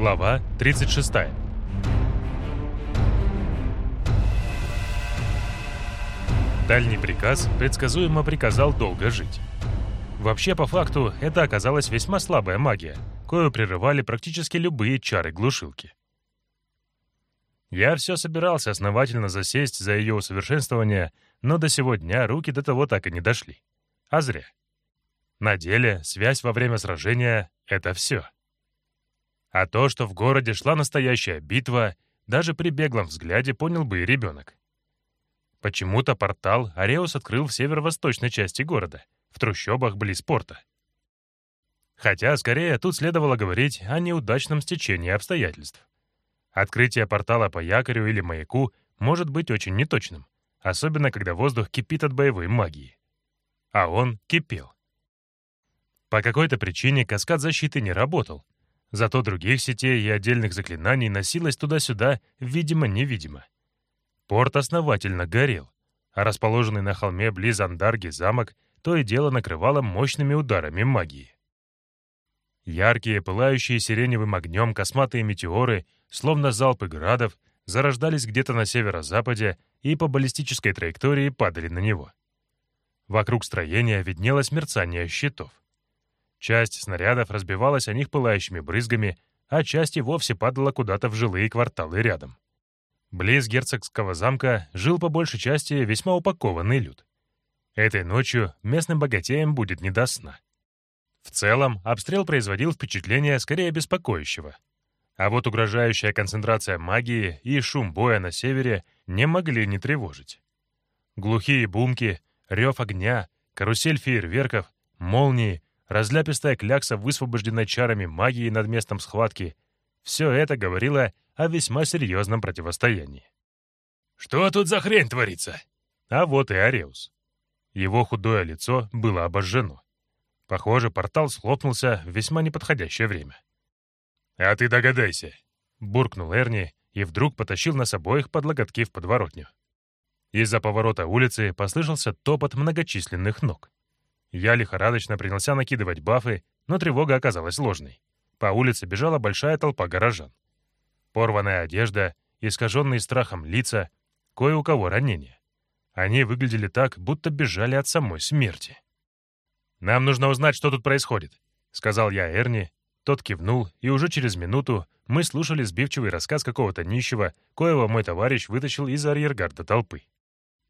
Глава 36. Дальний приказ предсказуемо приказал долго жить. Вообще, по факту, это оказалась весьма слабая магия, кою прерывали практически любые чары-глушилки. Я все собирался основательно засесть за ее усовершенствование, но до сего дня руки до того так и не дошли. А зря. На деле связь во время сражения — это все. А то, что в городе шла настоящая битва, даже при беглом взгляде понял бы и ребенок. Почему-то портал Ареус открыл в северо-восточной части города, в трущобах близ порта. Хотя, скорее, тут следовало говорить о неудачном стечении обстоятельств. Открытие портала по якорю или маяку может быть очень неточным, особенно когда воздух кипит от боевой магии. А он кипел. По какой-то причине каскад защиты не работал, зато других сетей и отдельных заклинаний носилось туда-сюда, видимо-невидимо. Порт основательно горел, а расположенный на холме близ Андарги замок то и дело накрывало мощными ударами магии. Яркие, пылающие сиреневым огнем косматые метеоры, словно залпы градов, зарождались где-то на северо-западе и по баллистической траектории падали на него. Вокруг строения виднелось мерцание щитов. Часть снарядов разбивалась о них пылающими брызгами, а часть и вовсе падала куда-то в жилые кварталы рядом. Близ герцогского замка жил по большей части весьма упакованный люд. Этой ночью местным богатеям будет не до сна. В целом, обстрел производил впечатление скорее беспокоящего. А вот угрожающая концентрация магии и шум боя на севере не могли не тревожить. Глухие бумки, рев огня, карусель фейерверков, молнии, разляпистая клякса, высвобожденной чарами магии над местом схватки — все это говорило о весьма серьезном противостоянии. «Что тут за хрень творится?» А вот и Ареус. Его худое лицо было обожжено. Похоже, портал схлопнулся в весьма неподходящее время. «А ты догадайся!» — буркнул Эрни и вдруг потащил нас обоих под локотки в подворотню. Из-за поворота улицы послышался топот многочисленных ног. Я лихорадочно принялся накидывать бафы, но тревога оказалась ложной. По улице бежала большая толпа горожан. Порванная одежда, искаженные страхом лица, кое у кого ранения. Они выглядели так, будто бежали от самой смерти. «Нам нужно узнать, что тут происходит», — сказал я Эрни. Тот кивнул, и уже через минуту мы слушали сбивчивый рассказ какого-то нищего, коего мой товарищ вытащил из арьергарда толпы.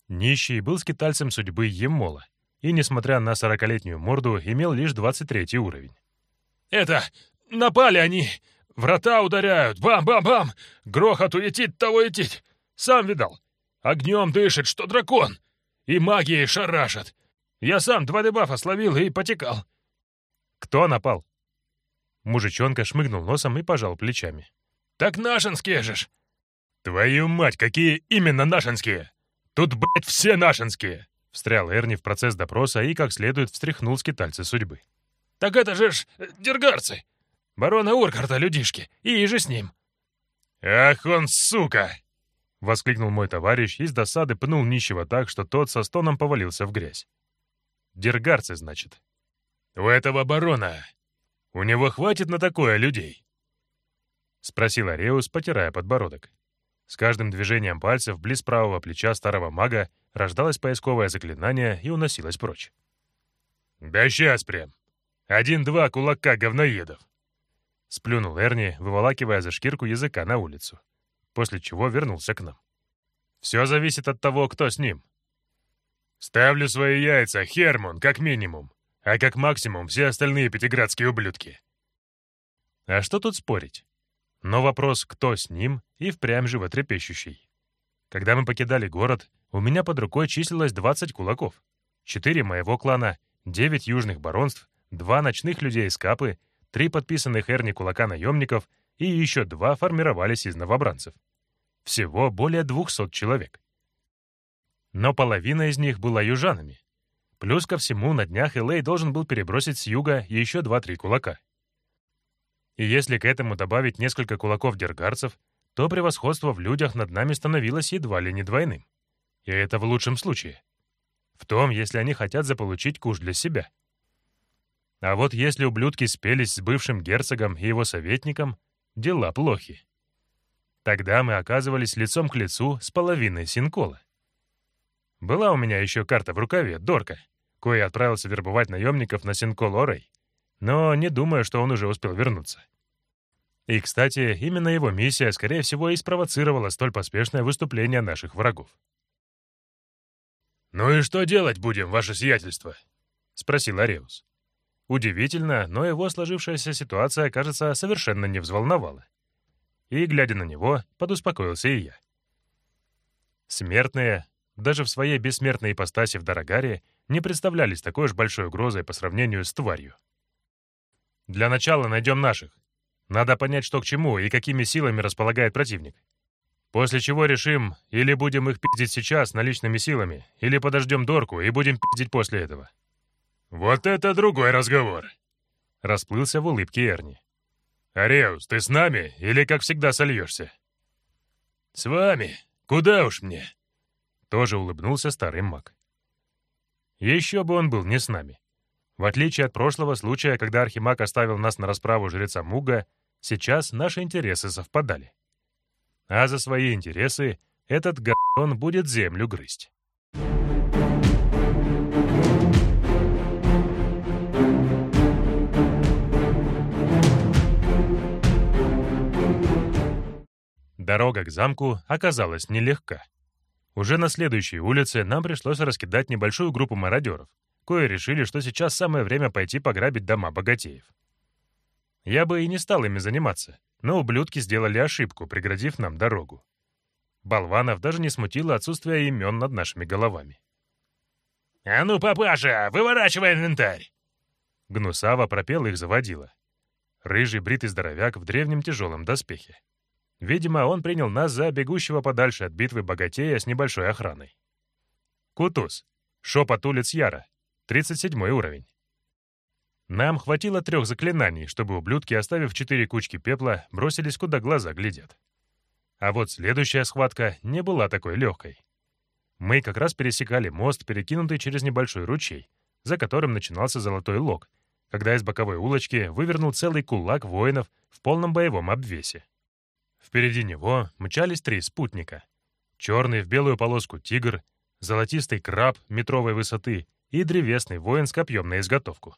Нищий был скитальцем судьбы Емола, и, несмотря на сорокалетнюю морду, имел лишь 23 уровень. «Это... напали они! Врата ударяют! Бам-бам-бам! Грохот уетит, того етить! Сам видал! Огнем дышит, что дракон! И магией шарашит! Я сам два дебафа словил и потекал!» «Кто напал?» Мужичонка шмыгнул носом и пожал плечами. «Так нашинские же ж!» «Твою мать, какие именно нашинские? Тут, блядь, все нашинские!» Встрял Эрни в процесс допроса и как следует встряхнул скитальца судьбы. «Так это же ж э, дергарцы! Барона Уркарта людишки, и же с ним!» «Ах он, сука!» — воскликнул мой товарищ и с досады пнул нищего так, что тот со стоном повалился в грязь. «Дергарцы, значит?» «У этого барона! У него хватит на такое людей?» — спросил Ареус, потирая подбородок. С каждым движением пальцев близ правого плеча старого мага рождалось поисковое заклинание и уносилось прочь. «Да сейчас прям! Один-два кулака говноедов!» Сплюнул Эрни, выволакивая за шкирку языка на улицу, после чего вернулся к нам. «Все зависит от того, кто с ним. Ставлю свои яйца, Хермон, как минимум, а как максимум все остальные пятиградские ублюдки». А что тут спорить? Но вопрос «кто с ним?» и впрямь животрепещущий. Когда мы покидали город, у меня под рукой числилось 20 кулаков. Четыре моего клана, девять южных баронств, два ночных людей из Капы, три подписанных Эрни кулака наемников и еще два формировались из новобранцев. Всего более 200 человек. Но половина из них была южанами. Плюс ко всему, на днях Элей должен был перебросить с юга еще два-три кулака. И если к этому добавить несколько кулаков дергарцев, то превосходство в людях над нами становилось едва ли не двойным. И это в лучшем случае. В том, если они хотят заполучить куш для себя. А вот если ублюдки спелись с бывшим герцогом и его советником, дела плохи. Тогда мы оказывались лицом к лицу с половиной Синкола. Была у меня еще карта в рукаве, Дорка, кое отправился вербовать наемников на Синкол-Орей, но не думаю, что он уже успел вернуться. И, кстати, именно его миссия, скорее всего, и спровоцировала столь поспешное выступление наших врагов. «Ну и что делать будем, ваше сиятельство?» — спросил Ареус. Удивительно, но его сложившаяся ситуация, кажется, совершенно не взволновала. И, глядя на него, подуспокоился и я. Смертные, даже в своей бессмертной ипостаси в Дорогаре, не представлялись такой уж большой угрозой по сравнению с тварью. Для начала найдем наших. Надо понять, что к чему и какими силами располагает противник. После чего решим, или будем их пиздить сейчас наличными силами, или подождем Дорку и будем пиздить после этого. «Вот это другой разговор!» Расплылся в улыбке Эрни. «Ареус, ты с нами или, как всегда, сольешься?» «С вами. Куда уж мне?» Тоже улыбнулся старый маг. Еще бы он был не с нами. В отличие от прошлого случая, когда Архимаг оставил нас на расправу жреца Муга, сейчас наши интересы совпадали. А за свои интересы этот г***он будет землю грызть. Дорога к замку оказалась нелегка. Уже на следующей улице нам пришлось раскидать небольшую группу мародеров, кое решили, что сейчас самое время пойти пограбить дома богатеев. Я бы и не стал ими заниматься, но ублюдки сделали ошибку, преградив нам дорогу. Болванов даже не смутило отсутствие имен над нашими головами. «А ну, папаша, выворачивай инвентарь!» Гнусава пропел их заводила. Рыжий бритый здоровяк в древнем тяжелом доспехе. Видимо, он принял нас за бегущего подальше от битвы богатея с небольшой охраной. Кутус. Шепот улиц Яра. 37 уровень. Нам хватило трех заклинаний, чтобы ублюдки, оставив четыре кучки пепла, бросились, куда глаза глядят. А вот следующая схватка не была такой легкой. Мы как раз пересекали мост, перекинутый через небольшой ручей, за которым начинался золотой лог, когда из боковой улочки вывернул целый кулак воинов в полном боевом обвесе. Впереди него мчались три спутника. Черный в белую полоску тигр, золотистый краб метровой высоты и древесный воин с копьем на изготовку.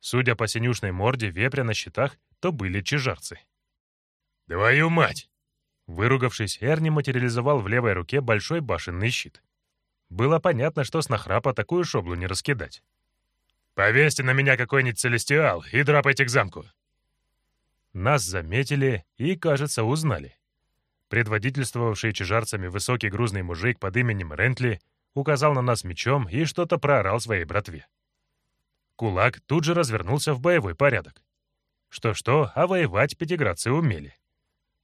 Судя по синюшной морде вепря на щитах, то были чижарцы. «Твою мать!» Выругавшись, Эрни материализовал в левой руке большой башенный щит. Было понятно, что с нахрапа такую шоблу не раскидать. «Повесьте на меня какой-нибудь целестиал и драпайте к замку. Нас заметили и, кажется, узнали. Предводительствовавший чижарцами высокий грузный мужик под именем Рентли указал на нас мечом и что-то проорал своей братве. Кулак тут же развернулся в боевой порядок. Что-что, а воевать пятиградцы умели.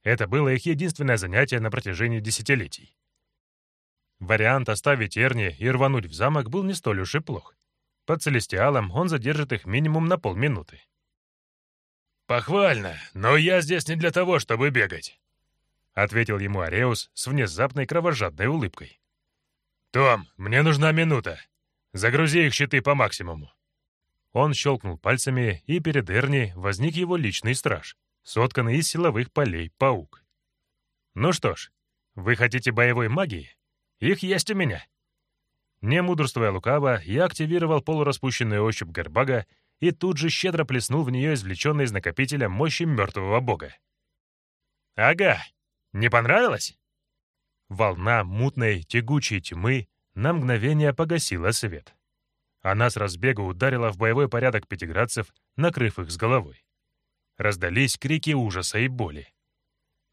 Это было их единственное занятие на протяжении десятилетий. Вариант оставить Эрни и рвануть в замок был не столь уж и плох. Под Целестиалом он задержит их минимум на полминуты. «Похвально, но я здесь не для того, чтобы бегать», — ответил ему Ареус с внезапной кровожадной улыбкой. «Том, мне нужна минута. Загрузи их щиты по максимуму». Он щелкнул пальцами, и перед Эрни возник его личный страж, сотканный из силовых полей паук. «Ну что ж, вы хотите боевой магии? Их есть у меня». Не мудрствуя лукаво, я активировал полураспущенную ощупь Гарбага и тут же щедро плеснул в нее извлеченный из накопителя мощи мертвого бога. «Ага, не понравилось?» Волна мутной, тягучей тьмы на мгновение погасила свет. Она с разбега ударила в боевой порядок пятиградцев, накрыв их с головой. Раздались крики ужаса и боли.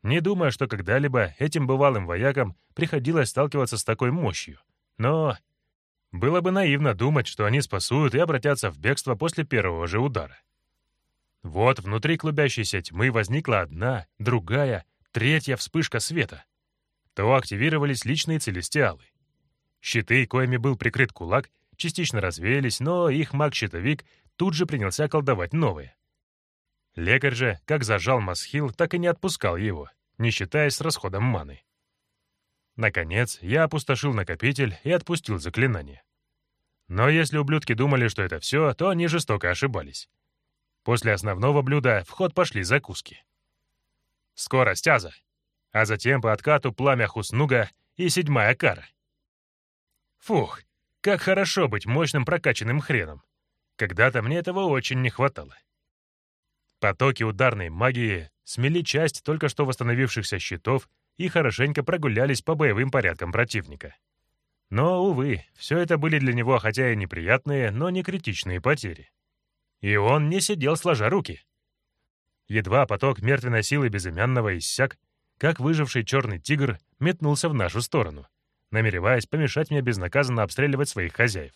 Не думая, что когда-либо этим бывалым воякам приходилось сталкиваться с такой мощью, но было бы наивно думать, что они спасуют и обратятся в бегство после первого же удара. Вот внутри клубящейся тьмы возникла одна, другая, третья вспышка света. То активировались личные целестиалы. Щиты, коими был прикрыт кулак, частично развеялись, но их маг-щитовик тут же принялся колдовать новые. Лекарь же, как зажал Масхил, так и не отпускал его, не считаясь с расходом маны. Наконец, я опустошил накопитель и отпустил заклинание. Но если ублюдки думали, что это все, то они жестоко ошибались. После основного блюда в ход пошли закуски. Скорость Аза. А затем по откату пламя Хуснуга и седьмая кара. Фух, как хорошо быть мощным прокачанным хреном. Когда-то мне этого очень не хватало. Потоки ударной магии смели часть только что восстановившихся щитов и хорошенько прогулялись по боевым порядкам противника. Но, увы, все это были для него хотя и неприятные, но не критичные потери. И он не сидел сложа руки. Едва поток мертвенной силы безымянного иссяк, как выживший черный тигр метнулся в нашу сторону, намереваясь помешать мне безнаказанно обстреливать своих хозяев.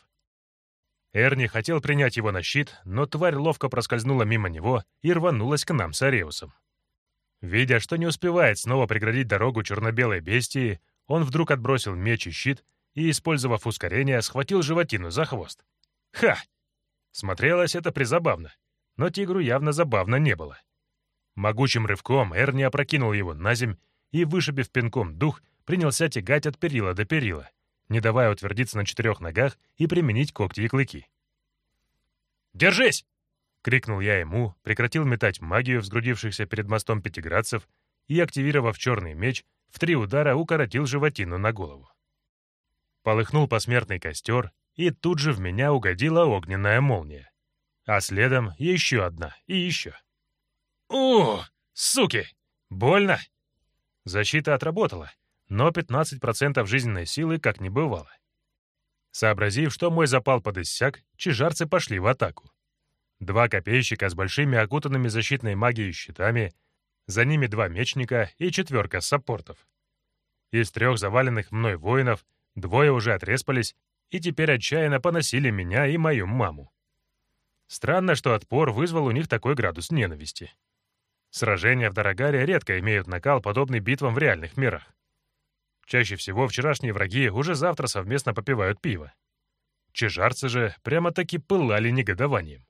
Эрни хотел принять его на щит, но тварь ловко проскользнула мимо него и рванулась к нам с Ареусом. Видя, что не успевает снова преградить дорогу черно-белой бестии, он вдруг отбросил меч и щит и, использовав ускорение, схватил животину за хвост. Ха! Смотрелось это призабавно, но тигру явно забавно не было. Могучим рывком Эрни опрокинул его на земь и, вышибив пинком дух, принялся тягать от перила до перила, не давая утвердиться на четырех ногах и применить когти и клыки. «Держись!» — крикнул я ему, прекратил метать магию взгрудившихся перед мостом пятиградцев и, активировав черный меч, в три удара укоротил животину на голову. Полыхнул посмертный костер, и тут же в меня угодила огненная молния. А следом еще одна и еще. «О, суки! Больно!» Защита отработала, но 15% жизненной силы как не бывало. Сообразив, что мой запал подиссяк, чижарцы пошли в атаку. Два копейщика с большими окутанными защитной магией щитами, за ними два мечника и четверка саппортов. Из трех заваленных мной воинов двое уже отреспались и теперь отчаянно поносили меня и мою маму. Странно, что отпор вызвал у них такой градус ненависти. Сражения в Дорогаре редко имеют накал, подобный битвам в реальных мирах. Чаще всего вчерашние враги уже завтра совместно попивают пиво. Чижарцы же прямо-таки пылали негодованием.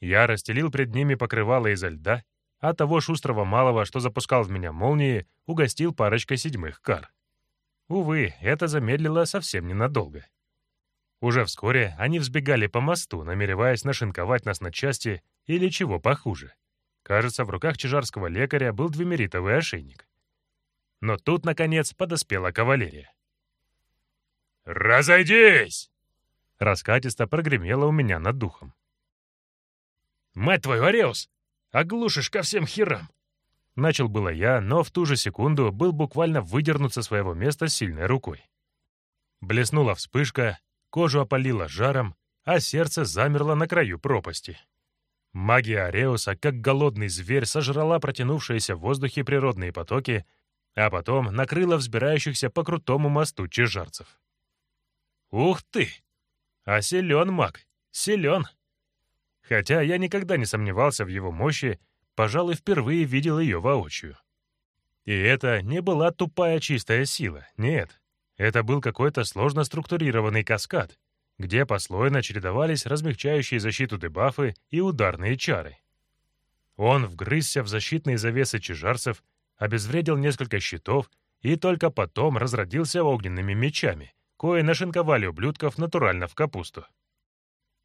Я расстелил пред ними покрывало изо льда, а того шустрого малого, что запускал в меня молнии, угостил парочкой седьмых кар. Увы, это замедлило совсем ненадолго. Уже вскоре они взбегали по мосту, намереваясь нашинковать нас на части или чего похуже. Кажется, в руках чижарского лекаря был двемеритовый ошейник. Но тут, наконец, подоспела кавалерия. «Разойдись!» Раскатисто прогремело у меня над духом. «Мать твою, Ареус! Оглушишь ко всем херам!» Начал было я, но в ту же секунду был буквально выдернут со своего места сильной рукой. Блеснула вспышка, кожу опалило жаром, а сердце замерло на краю пропасти. Магия Ареуса, как голодный зверь, сожрала протянувшиеся в воздухе природные потоки а потом накрыло взбирающихся по крутому мосту чижарцев. Ух ты! А силен маг, силен! Хотя я никогда не сомневался в его мощи, пожалуй, впервые видел ее воочию. И это не была тупая чистая сила, нет. Это был какой-то сложно структурированный каскад, где послойно чередовались размягчающие защиту дебафы и ударные чары. Он вгрызся в защитные завесы чижарцев, обезвредил несколько щитов и только потом разродился огненными мечами, кое нашинковали ублюдков натурально в капусту.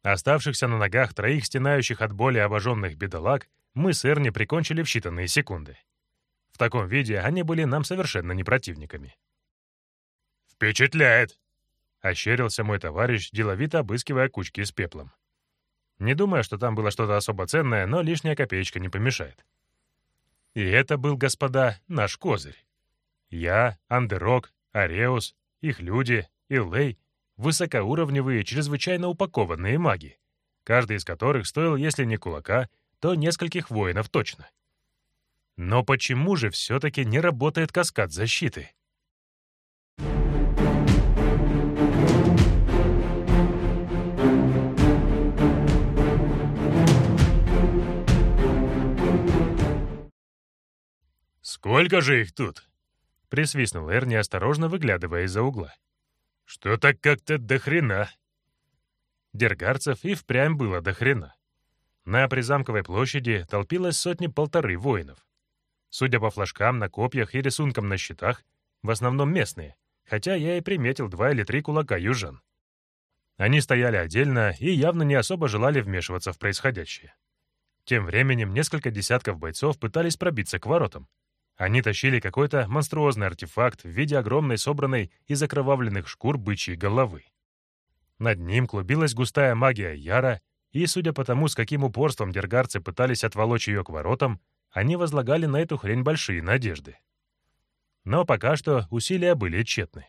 Оставшихся на ногах троих стенающих от боли обожженных бедолаг мы с Эрни прикончили в считанные секунды. В таком виде они были нам совершенно не противниками. «Впечатляет!» — ощерился мой товарищ, деловито обыскивая кучки с пеплом. Не думаю, что там было что-то особо ценное, но лишняя копеечка не помешает. И это был, господа, наш козырь. Я, Андерок, Ареус, их люди, Иллей — высокоуровневые, чрезвычайно упакованные маги, каждый из которых стоил, если не кулака, то нескольких воинов точно. Но почему же все-таки не работает каскад защиты? «Сколько же их тут?» — присвистнул Эрни, осторожно выглядывая из-за угла. «Что так как-то до хрена?» Дергарцев и впрямь было до хрена. На призамковой площади толпилось сотни-полторы воинов. Судя по флажкам на копьях и рисункам на щитах, в основном местные, хотя я и приметил два или три кулака южан. Они стояли отдельно и явно не особо желали вмешиваться в происходящее. Тем временем несколько десятков бойцов пытались пробиться к воротам. Они тащили какой-то монструозный артефакт в виде огромной собранной из окровавленных шкур бычьей головы. Над ним клубилась густая магия Яра, и, судя по тому, с каким упорством дергарцы пытались отволочь ее к воротам, они возлагали на эту хрень большие надежды. Но пока что усилия были тщетны.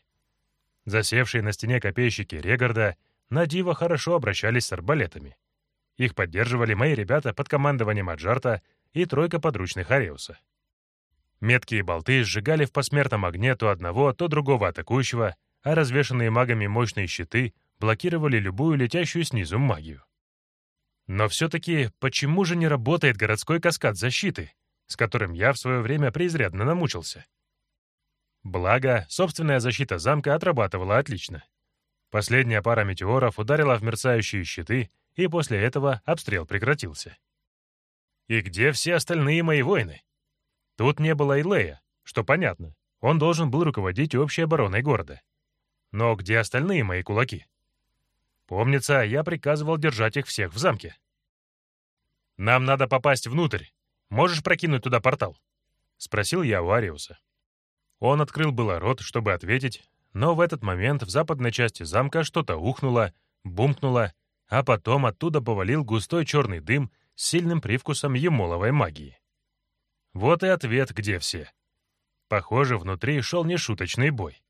Засевшие на стене копейщики Регарда на диво хорошо обращались с арбалетами. Их поддерживали мои ребята под командованием Аджарта и тройка подручных Ареуса. Меткие болты сжигали в посмертном огне то одного, то другого атакующего, а развешанные магами мощные щиты блокировали любую летящую снизу магию. Но все-таки почему же не работает городской каскад защиты, с которым я в свое время преизрядно намучился? Благо, собственная защита замка отрабатывала отлично. Последняя пара метеоров ударила в мерцающие щиты, и после этого обстрел прекратился. И где все остальные мои воины? Тут не было Илея, что понятно. Он должен был руководить общей обороной города. Но где остальные мои кулаки? Помнится, я приказывал держать их всех в замке. «Нам надо попасть внутрь. Можешь прокинуть туда портал?» — спросил я у Ариуса. Он открыл было рот, чтобы ответить, но в этот момент в западной части замка что-то ухнуло, бумкнуло, а потом оттуда повалил густой черный дым с сильным привкусом емоловой магии. Вот и ответ, где все. Похоже, внутри шел нешуточный бой.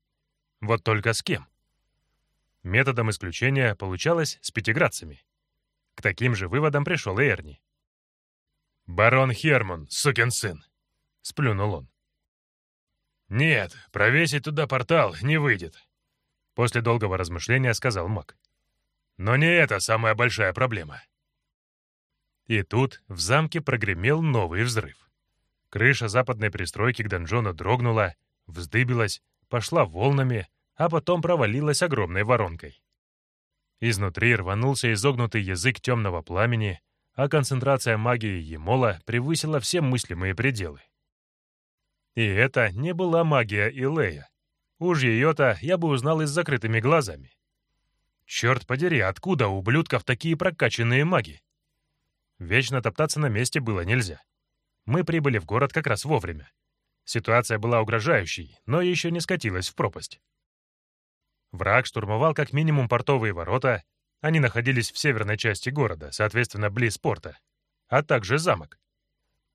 Вот только с кем? Методом исключения получалось с пятиградцами. К таким же выводам пришел и Эрни. «Барон Херман, сукин сын!» — сплюнул он. «Нет, провесить туда портал не выйдет», — после долгого размышления сказал маг. «Но не это самая большая проблема». И тут в замке прогремел новый взрыв. Крыша западной пристройки к донжону дрогнула, вздыбилась, пошла волнами, а потом провалилась огромной воронкой. Изнутри рванулся изогнутый язык темного пламени, а концентрация магии Емола превысила все мыслимые пределы. И это не была магия Илея. Уж ее-то я бы узнал и с закрытыми глазами. Черт подери, откуда у ублюдков такие прокачанные маги? Вечно топтаться на месте было нельзя. Мы прибыли в город как раз вовремя. Ситуация была угрожающей, но еще не скатилась в пропасть. Враг штурмовал как минимум портовые ворота, они находились в северной части города, соответственно, близ порта, а также замок.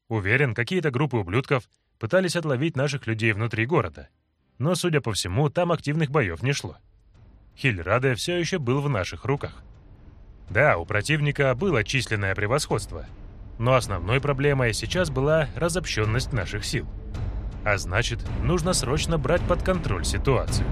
Уверен, какие-то группы ублюдков пытались отловить наших людей внутри города, но, судя по всему, там активных боев не шло. Хильраде все еще был в наших руках. Да, у противника было численное превосходство — но основной проблемой сейчас была разобщенность наших сил. А значит, нужно срочно брать под контроль ситуацию.